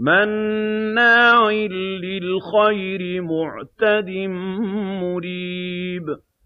مَّنَّاعٍ لِّلْخَيْرِ مُعْتَدٍ